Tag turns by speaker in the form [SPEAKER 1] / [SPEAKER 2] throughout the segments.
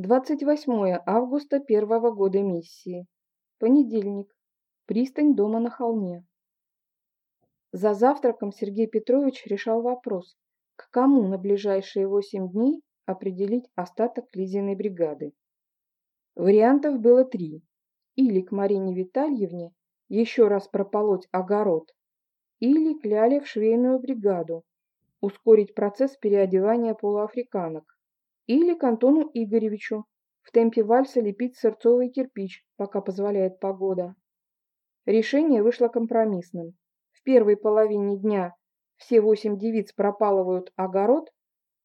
[SPEAKER 1] 28 августа первого года миссии. Понедельник. Пристань дома на холме. За завтраком Сергей Петрович решал вопрос, к кому на ближайшие 8 дней определить остаток Лизиной бригады. Вариантов было три. Или к Марине Витальевне еще раз прополоть огород, или к в швейную бригаду, ускорить процесс переодевания полуафриканок или к Антону Игоревичу в темпе вальса лепить сырцовый кирпич, пока позволяет погода. Решение вышло компромиссным. В первой половине дня все восемь девиц пропалывают огород,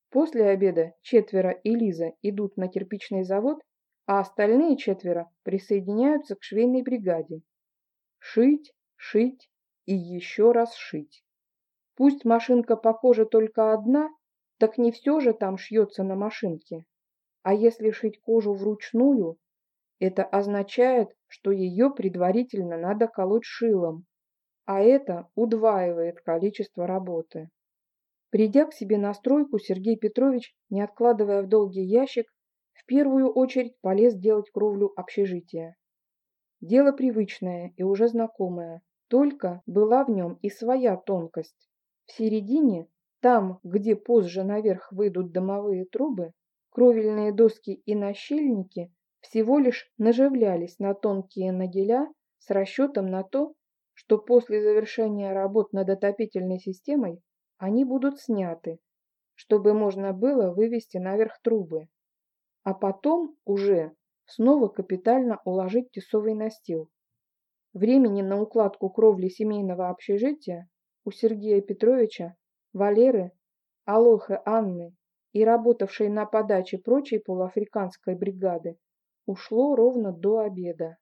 [SPEAKER 1] после обеда четверо и Лиза идут на кирпичный завод, а остальные четверо присоединяются к швейной бригаде. Шить, шить и еще раз шить. Пусть машинка по коже только одна, так не все же там шьется на машинке. А если шить кожу вручную, это означает, что ее предварительно надо колоть шилом, а это удваивает количество работы. Придя к себе на стройку, Сергей Петрович, не откладывая в долгий ящик, в первую очередь полез делать кровлю общежития. Дело привычное и уже знакомое, только была в нем и своя тонкость. В середине там, где позже наверх выйдут домовые трубы, кровельные доски и нащильники всего лишь наживлялись на тонкие нагеля с расчетом на то, что после завершения работ над отопительной системой они будут сняты, чтобы можно было вывести наверх трубы, а потом уже снова капитально уложить тесовый настил. Времени на укладку кровли семейного общежития у Сергея Петровича Валеры, Алохы Анны и работавшей на подаче прочей полуафриканской бригады ушло ровно до обеда.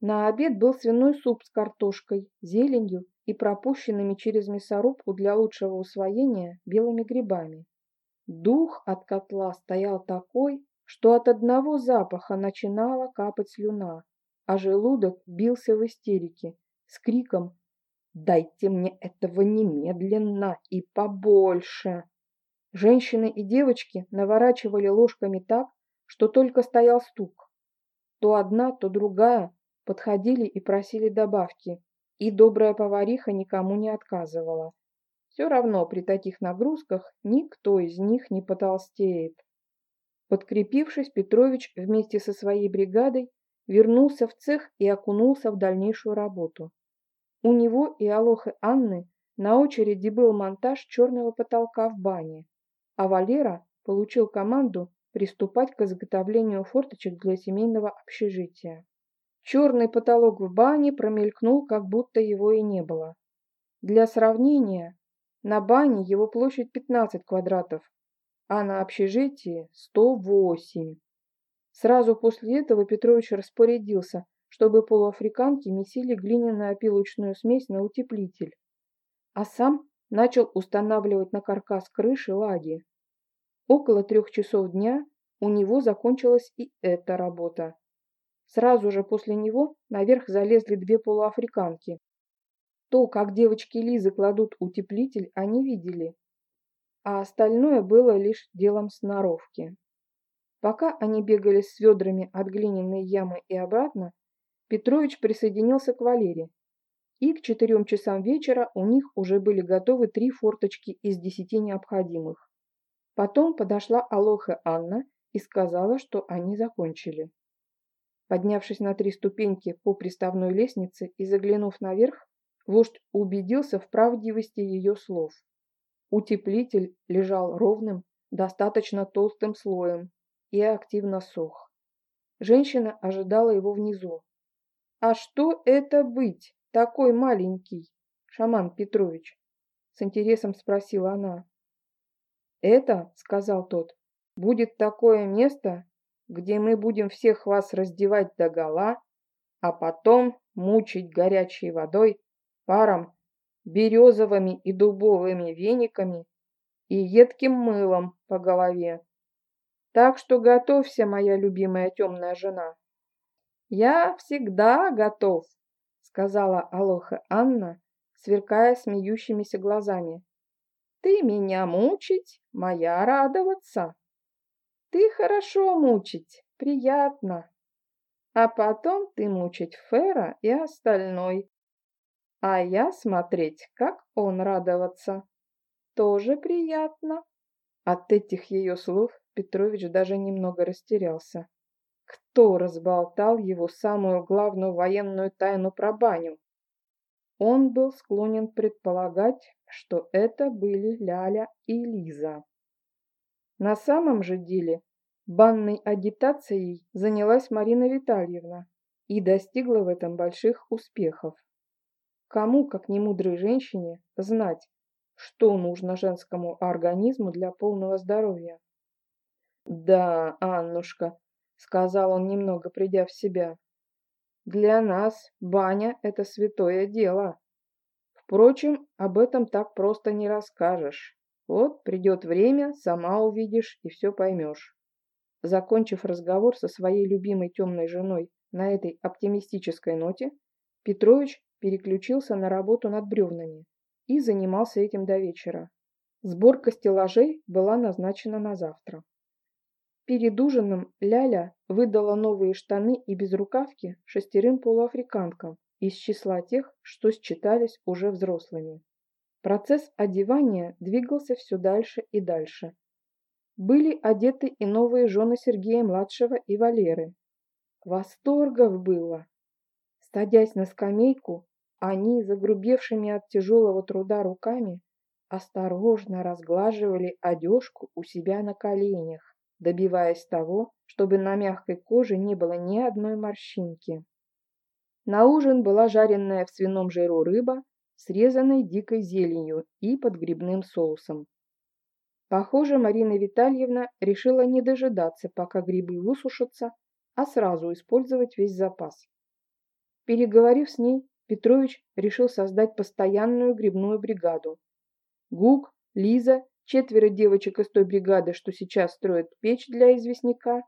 [SPEAKER 1] На обед был свиной суп с картошкой, зеленью и пропущенными через мясорубку для лучшего усвоения белыми грибами. Дух от котла стоял такой, что от одного запаха начинала капать слюна, а желудок бился в истерике с криком Дайте мне этого немедленно и побольше. Женщины и девочки наворачивали ложками так, что только стоял стук. То одна, то другая подходили и просили добавки, и добрая повариха никому не отказывала. Все равно при таких нагрузках никто из них не потолстеет. Подкрепившись, Петрович вместе со своей бригадой вернулся в цех и окунулся в дальнейшую работу. У него и Алохи Анны на очереди был монтаж черного потолка в бане, а Валера получил команду приступать к изготовлению форточек для семейного общежития. Черный потолок в бане промелькнул, как будто его и не было. Для сравнения, на бане его площадь 15 квадратов, а на общежитии 108. Сразу после этого Петрович распорядился чтобы полуафриканки месили глиняную опилочную смесь на утеплитель, а сам начал устанавливать на каркас крыши лаги. Около трех часов дня у него закончилась и эта работа. Сразу же после него наверх залезли две полуафриканки. То, как девочки Лизы кладут утеплитель, они видели, а остальное было лишь делом сноровки. Пока они бегали с ведрами от глиняной ямы и обратно, Петрович присоединился к Валере. И к четырем часам вечера у них уже были готовы три форточки из десяти необходимых. Потом подошла Алоха Анна и сказала, что они закончили. Поднявшись на три ступеньки по приставной лестнице и заглянув наверх, вождь убедился в правдивости ее слов. Утеплитель лежал ровным, достаточно толстым слоем и активно сох. Женщина ожидала его внизу, «А что это быть, такой маленький, Шаман Петрович?» С интересом спросила она. «Это, — сказал тот, — будет такое место, где мы будем всех вас раздевать догола, а потом мучить горячей водой, паром, березовыми и дубовыми вениками и едким мылом по голове. Так что готовься, моя любимая темная жена. «Я всегда готов», — сказала Алоха Анна, сверкая смеющимися глазами. «Ты меня мучить, моя радоваться». Ты хорошо мучить, приятно. А потом ты мучить Фера и остальной. А я смотреть, как он радоваться. Тоже приятно. От этих ее слов Петрович даже немного растерялся. Кто разболтал его самую главную военную тайну про баню? Он был склонен предполагать, что это были Ляля и Лиза. На самом же деле банной агитацией занялась Марина Витальевна и достигла в этом больших успехов. Кому, как не мудрой женщине, знать, что нужно женскому организму для полного здоровья? «Да, Аннушка», — сказал он, немного придя в себя, — «для нас баня — это святое дело. Впрочем, об этом так просто не расскажешь. Вот придет время, сама увидишь и все поймешь». Закончив разговор со своей любимой темной женой на этой оптимистической ноте, Петрович переключился на работу над бревнами и занимался этим до вечера. Сборка стеллажей была назначена на завтра. Перед ужином Ляля выдала новые штаны и безрукавки шестерым полуафриканкам из числа тех, что считались уже взрослыми. Процесс одевания двигался все дальше и дальше. Были одеты и новые жены Сергея-младшего и Валеры. Восторгов было! Садясь на скамейку, они, загрубевшими от тяжелого труда руками, осторожно разглаживали одежку у себя на коленях, добиваясь того, чтобы на мягкой коже не было ни одной морщинки. На ужин была жареная в свином жиру рыба, срезанной дикой зеленью и под грибным соусом. Похоже, Марина Витальевна решила не дожидаться, пока грибы высушатся, а сразу использовать весь запас. Переговорив с ней, Петрович решил создать постоянную грибную бригаду. Гук, Лиза, четверо девочек из той бригады, что сейчас строят печь для известняка,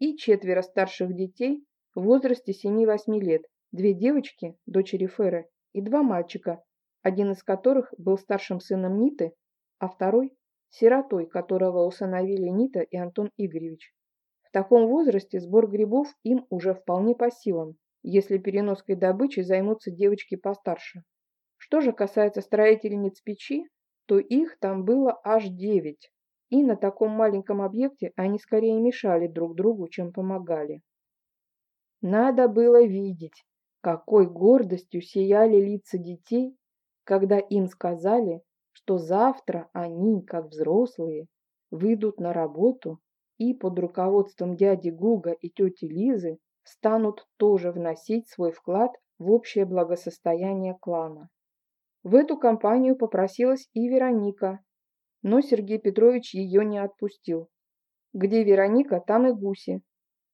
[SPEAKER 1] и четверо старших детей в возрасте 7-8 лет, две девочки, дочери Феры, и два мальчика, один из которых был старшим сыном Ниты, а второй – сиротой, которого усыновили Нита и Антон Игоревич. В таком возрасте сбор грибов им уже вполне по силам если переноской добычи займутся девочки постарше. Что же касается строительниц печи, то их там было аж девять, и на таком маленьком объекте они скорее мешали друг другу, чем помогали. Надо было видеть, какой гордостью сияли лица детей, когда им сказали, что завтра они, как взрослые, выйдут на работу и под руководством дяди Гуга и тети Лизы станут тоже вносить свой вклад в общее благосостояние клана. В эту компанию попросилась и Вероника, но Сергей Петрович ее не отпустил. Где Вероника, там и гуси.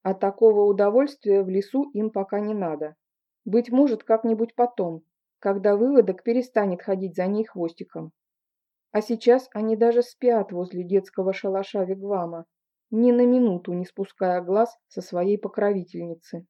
[SPEAKER 1] А такого удовольствия в лесу им пока не надо. Быть может, как-нибудь потом, когда выводок перестанет ходить за ней хвостиком. А сейчас они даже спят возле детского шалаша Вигвама, ни на минуту не спуская глаз со своей покровительницы.